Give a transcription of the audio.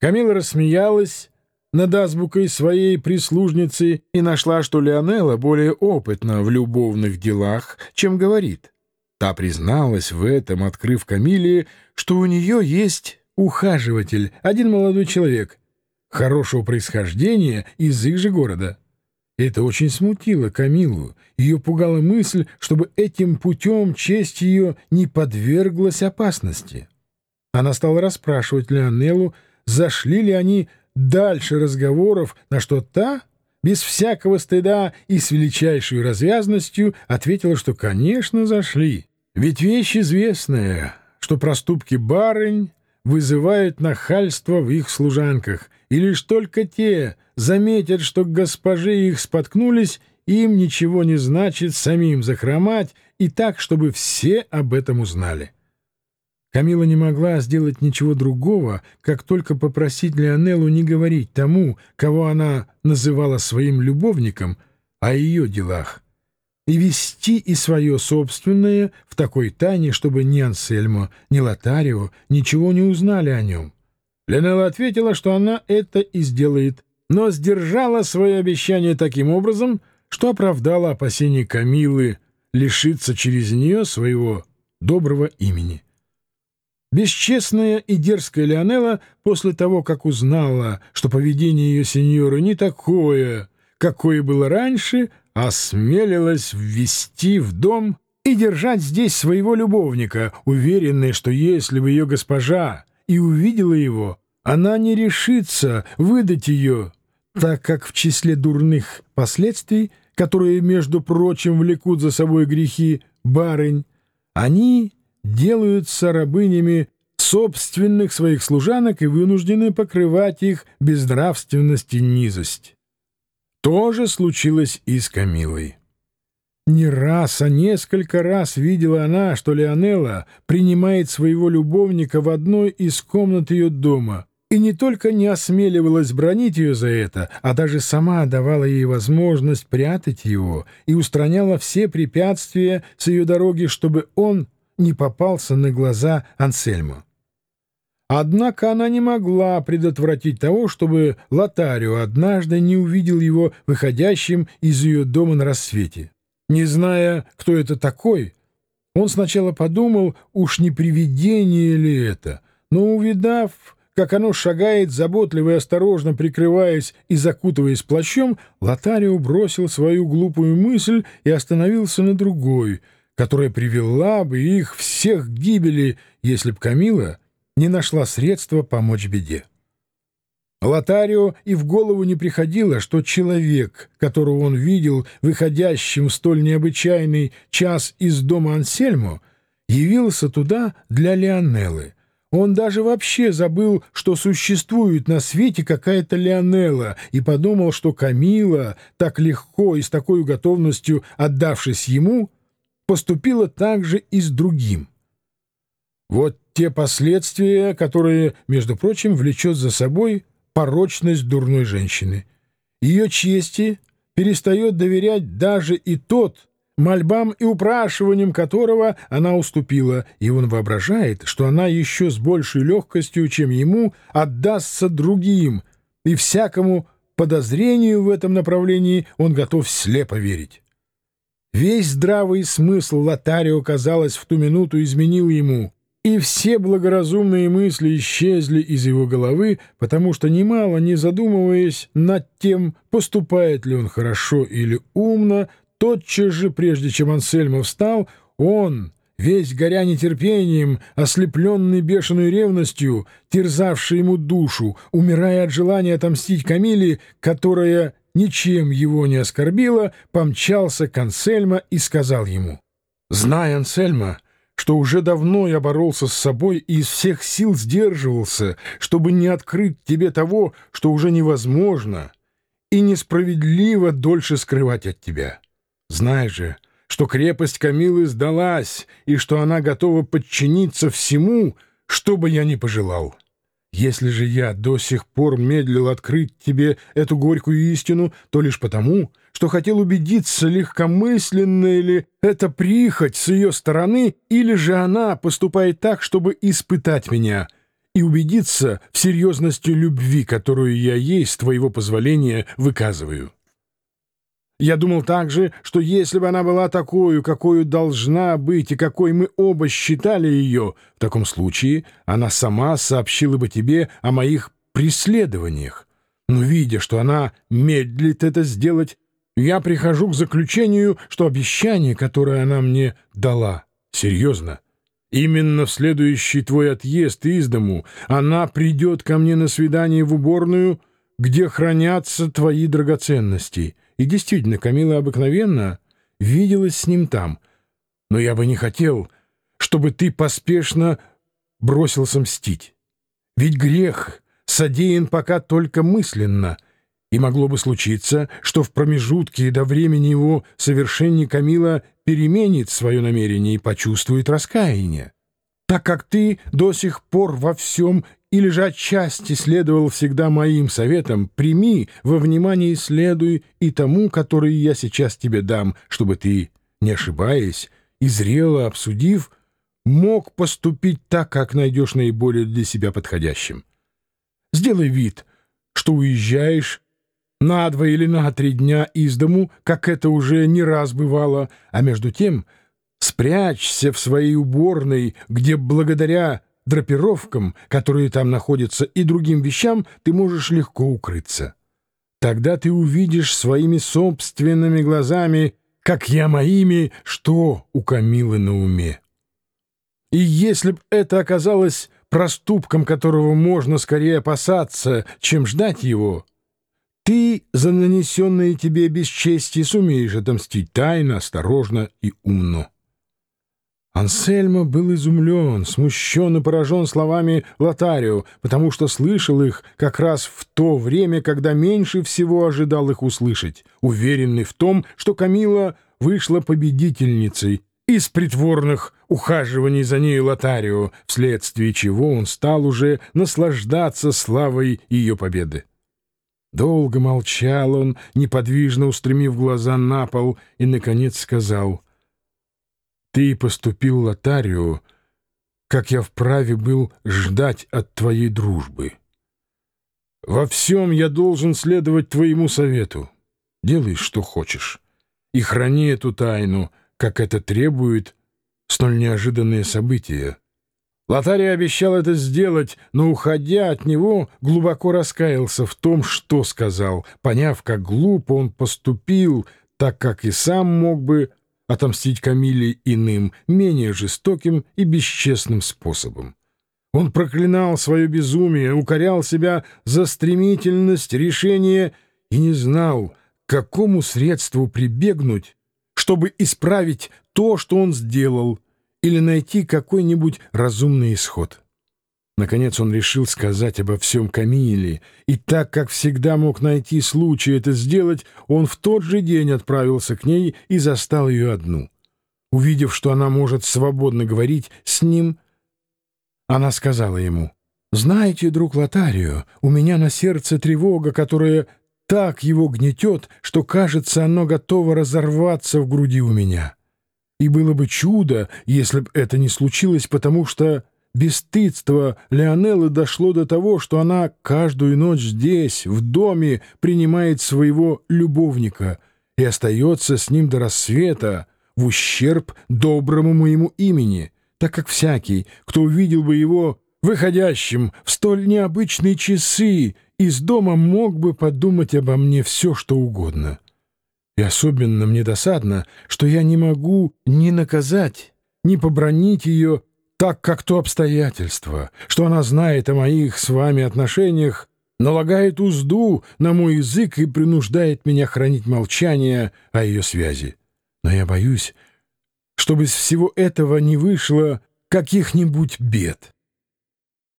Камила рассмеялась над азбукой своей прислужницы и нашла, что Леонела более опытна в любовных делах, чем говорит. Та призналась в этом, открыв Камиле, что у нее есть ухаживатель, один молодой человек, хорошего происхождения из их же города. Это очень смутило Камилу. Ее пугала мысль, чтобы этим путем честь ее не подверглась опасности. Она стала расспрашивать Леонеллу, зашли ли они дальше разговоров, на что та, без всякого стыда и с величайшей развязностью, ответила, что, конечно, зашли. Ведь вещь известная, что проступки барынь вызывают нахальство в их служанках, и лишь только те заметят, что госпожи их споткнулись, им ничего не значит самим захромать и так, чтобы все об этом узнали. Камила не могла сделать ничего другого, как только попросить Леонеллу не говорить тому, кого она называла своим любовником, о ее делах, и вести и свое собственное в такой тайне, чтобы ни Ансельмо, ни Лотарио ничего не узнали о нем. Леонелла ответила, что она это и сделает, но сдержала свое обещание таким образом, что оправдала опасения Камилы лишиться через нее своего доброго имени. Бесчестная и дерзкая Леонелла после того, как узнала, что поведение ее сеньора не такое, какое было раньше, осмелилась ввести в дом и держать здесь своего любовника, уверенная, что если бы ее госпожа и увидела его, она не решится выдать ее так как в числе дурных последствий, которые, между прочим, влекут за собой грехи барынь, они делаются рабынями собственных своих служанок и вынуждены покрывать их безнравственность и низость. То же случилось и с Камилой. Не раз, а несколько раз видела она, что Леонелла принимает своего любовника в одной из комнат ее дома — и не только не осмеливалась бронить ее за это, а даже сама давала ей возможность прятать его и устраняла все препятствия с ее дороги, чтобы он не попался на глаза Ансельму. Однако она не могла предотвратить того, чтобы Лотарио однажды не увидел его выходящим из ее дома на рассвете. Не зная, кто это такой, он сначала подумал, уж не привидение ли это, но, увидав, как оно шагает, заботливо и осторожно прикрываясь и закутываясь плащом, Лотарио бросил свою глупую мысль и остановился на другой, которая привела бы их всех к гибели, если б Камила не нашла средства помочь беде. Лотарио и в голову не приходило, что человек, которого он видел выходящим в столь необычайный час из дома Ансельмо, явился туда для Леонеллы — он даже вообще забыл, что существует на свете какая-то Леонелла, и подумал, что Камила, так легко и с такой готовностью отдавшись ему, поступила так же и с другим. Вот те последствия, которые, между прочим, влечет за собой порочность дурной женщины. Ее чести перестает доверять даже и тот, мольбам и упрашиваниям которого она уступила, и он воображает, что она еще с большей легкостью, чем ему, отдастся другим, и всякому подозрению в этом направлении он готов слепо верить. Весь здравый смысл Лотарио, казалось, в ту минуту изменил ему, и все благоразумные мысли исчезли из его головы, потому что, немало не задумываясь над тем, поступает ли он хорошо или умно, Тотчас же, прежде чем Ансельмо встал, он, весь горя нетерпением, ослепленный бешеной ревностью, терзавший ему душу, умирая от желания отомстить Камиле, которая ничем его не оскорбила, помчался к Ансельмо и сказал ему, «Знай, Ансельмо, что уже давно я боролся с собой и из всех сил сдерживался, чтобы не открыть тебе того, что уже невозможно и несправедливо дольше скрывать от тебя». Знай же, что крепость Камилы сдалась, и что она готова подчиниться всему, что бы я ни пожелал. Если же я до сих пор медлил открыть тебе эту горькую истину, то лишь потому, что хотел убедиться, легкомысленная ли это прихоть с ее стороны, или же она поступает так, чтобы испытать меня, и убедиться в серьезности любви, которую я ей, с твоего позволения, выказываю. Я думал также, что если бы она была такой, какой должна быть и какой мы оба считали ее, в таком случае она сама сообщила бы тебе о моих преследованиях. Но видя, что она медлит это сделать, я прихожу к заключению, что обещание, которое она мне дала, серьезно. Именно в следующий твой отъезд из дому она придет ко мне на свидание в уборную, где хранятся твои драгоценности. И действительно, Камила обыкновенно виделась с ним там. Но я бы не хотел, чтобы ты поспешно бросился мстить. Ведь грех содеян пока только мысленно — и могло бы случиться, что в промежутке до времени его совершения Камила переменит свое намерение и почувствует раскаяние. Так как ты до сих пор во всем или же отчасти следовал всегда моим советам, прими во внимание и следуй и тому, который я сейчас тебе дам, чтобы ты, не ошибаясь и зрело обсудив, мог поступить так, как найдешь наиболее для себя подходящим. Сделай вид, что уезжаешь на два или на три дня из дому, как это уже не раз бывало, а между тем спрячься в своей уборной, где благодаря драпировкам, которые там находятся, и другим вещам, ты можешь легко укрыться. Тогда ты увидишь своими собственными глазами, как я моими, что у Камилы на уме. И если б это оказалось проступком, которого можно скорее опасаться, чем ждать его, ты за нанесенные тебе бесчестие сумеешь отомстить тайно, осторожно и умно. Ансельмо был изумлен, смущен и поражен словами Лотарио, потому что слышал их как раз в то время, когда меньше всего ожидал их услышать, уверенный в том, что Камила вышла победительницей из притворных ухаживаний за ней Лотарио, вследствие чего он стал уже наслаждаться славой ее победы. Долго молчал он, неподвижно устремив глаза на пол, и, наконец, сказал, «Ты поступил лотарию, как я вправе был ждать от твоей дружбы. Во всем я должен следовать твоему совету. Делай, что хочешь, и храни эту тайну, как это требует столь неожиданные события». Лотарий обещал это сделать, но, уходя от него, глубоко раскаялся в том, что сказал, поняв, как глупо он поступил, так как и сам мог бы отомстить Камиле иным, менее жестоким и бесчестным способом. Он проклинал свое безумие, укорял себя за стремительность решения и не знал, к какому средству прибегнуть, чтобы исправить то, что он сделал — или найти какой-нибудь разумный исход. Наконец он решил сказать обо всем Камиле, и так как всегда мог найти случай это сделать, он в тот же день отправился к ней и застал ее одну. Увидев, что она может свободно говорить с ним, она сказала ему, «Знаете, друг Лотарио, у меня на сердце тревога, которая так его гнетет, что, кажется, оно готово разорваться в груди у меня». И было бы чудо, если бы это не случилось, потому что бесстыдство Леонеллы дошло до того, что она каждую ночь здесь, в доме, принимает своего любовника и остается с ним до рассвета в ущерб доброму моему имени, так как всякий, кто увидел бы его выходящим в столь необычные часы из дома, мог бы подумать обо мне все, что угодно». И особенно мне досадно, что я не могу ни наказать, ни побронить ее так, как то обстоятельство, что она знает о моих с вами отношениях, налагает узду на мой язык и принуждает меня хранить молчание о ее связи. Но я боюсь, чтобы из всего этого не вышло каких-нибудь бед.